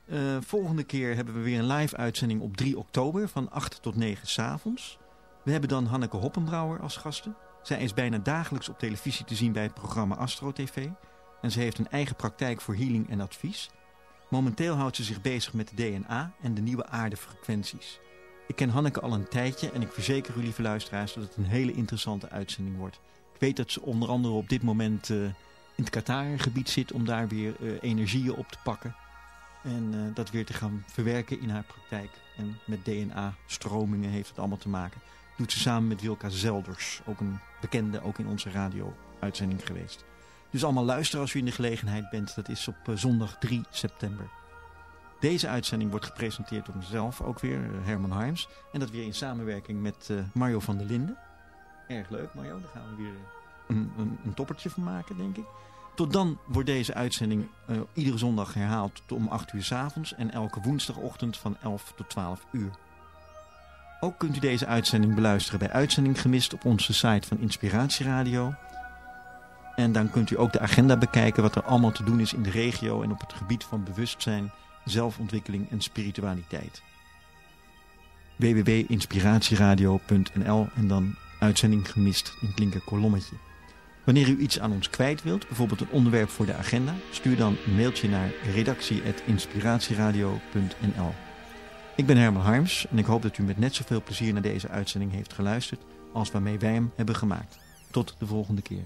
Eh, volgende keer hebben we weer een live uitzending op 3 oktober van 8 tot 9 s avonds. We hebben dan Hanneke Hoppenbrouwer als gasten. Zij is bijna dagelijks op televisie te zien bij het programma Astro TV. En ze heeft een eigen praktijk voor healing en advies. Momenteel houdt ze zich bezig met DNA en de nieuwe aardefrequenties. Ik ken Hanneke al een tijdje en ik verzeker u, lieve luisteraars, dat het een hele interessante uitzending wordt. Ik weet dat ze onder andere op dit moment eh, in het Qatar-gebied zit om daar weer eh, energieën op te pakken. En eh, dat weer te gaan verwerken in haar praktijk. En met DNA-stromingen heeft het allemaal te maken. Doet ze samen met Wilka Zelders, ook een bekende, ook in onze radio-uitzending geweest. Dus allemaal luisteren als u in de gelegenheid bent. Dat is op zondag 3 september. Deze uitzending wordt gepresenteerd door mezelf, ook weer, eh, Herman Harms. En dat weer in samenwerking met eh, Mario van der Linden. Erg leuk, Mario. Daar gaan we weer een, een, een toppertje van maken, denk ik. Tot dan wordt deze uitzending eh, iedere zondag herhaald tot om 8 uur s avonds en elke woensdagochtend van 11 tot 12 uur. Ook kunt u deze uitzending beluisteren bij Uitzending Gemist op onze site van Inspiratieradio. En dan kunt u ook de agenda bekijken wat er allemaal te doen is in de regio en op het gebied van bewustzijn, zelfontwikkeling en spiritualiteit. www.inspiratieradio.nl en dan Uitzending Gemist in het linker kolommetje. Wanneer u iets aan ons kwijt wilt, bijvoorbeeld een onderwerp voor de agenda, stuur dan een mailtje naar redactie.inspiratieradio.nl. Ik ben Herman Harms en ik hoop dat u met net zoveel plezier naar deze uitzending heeft geluisterd als waarmee wij hem hebben gemaakt. Tot de volgende keer.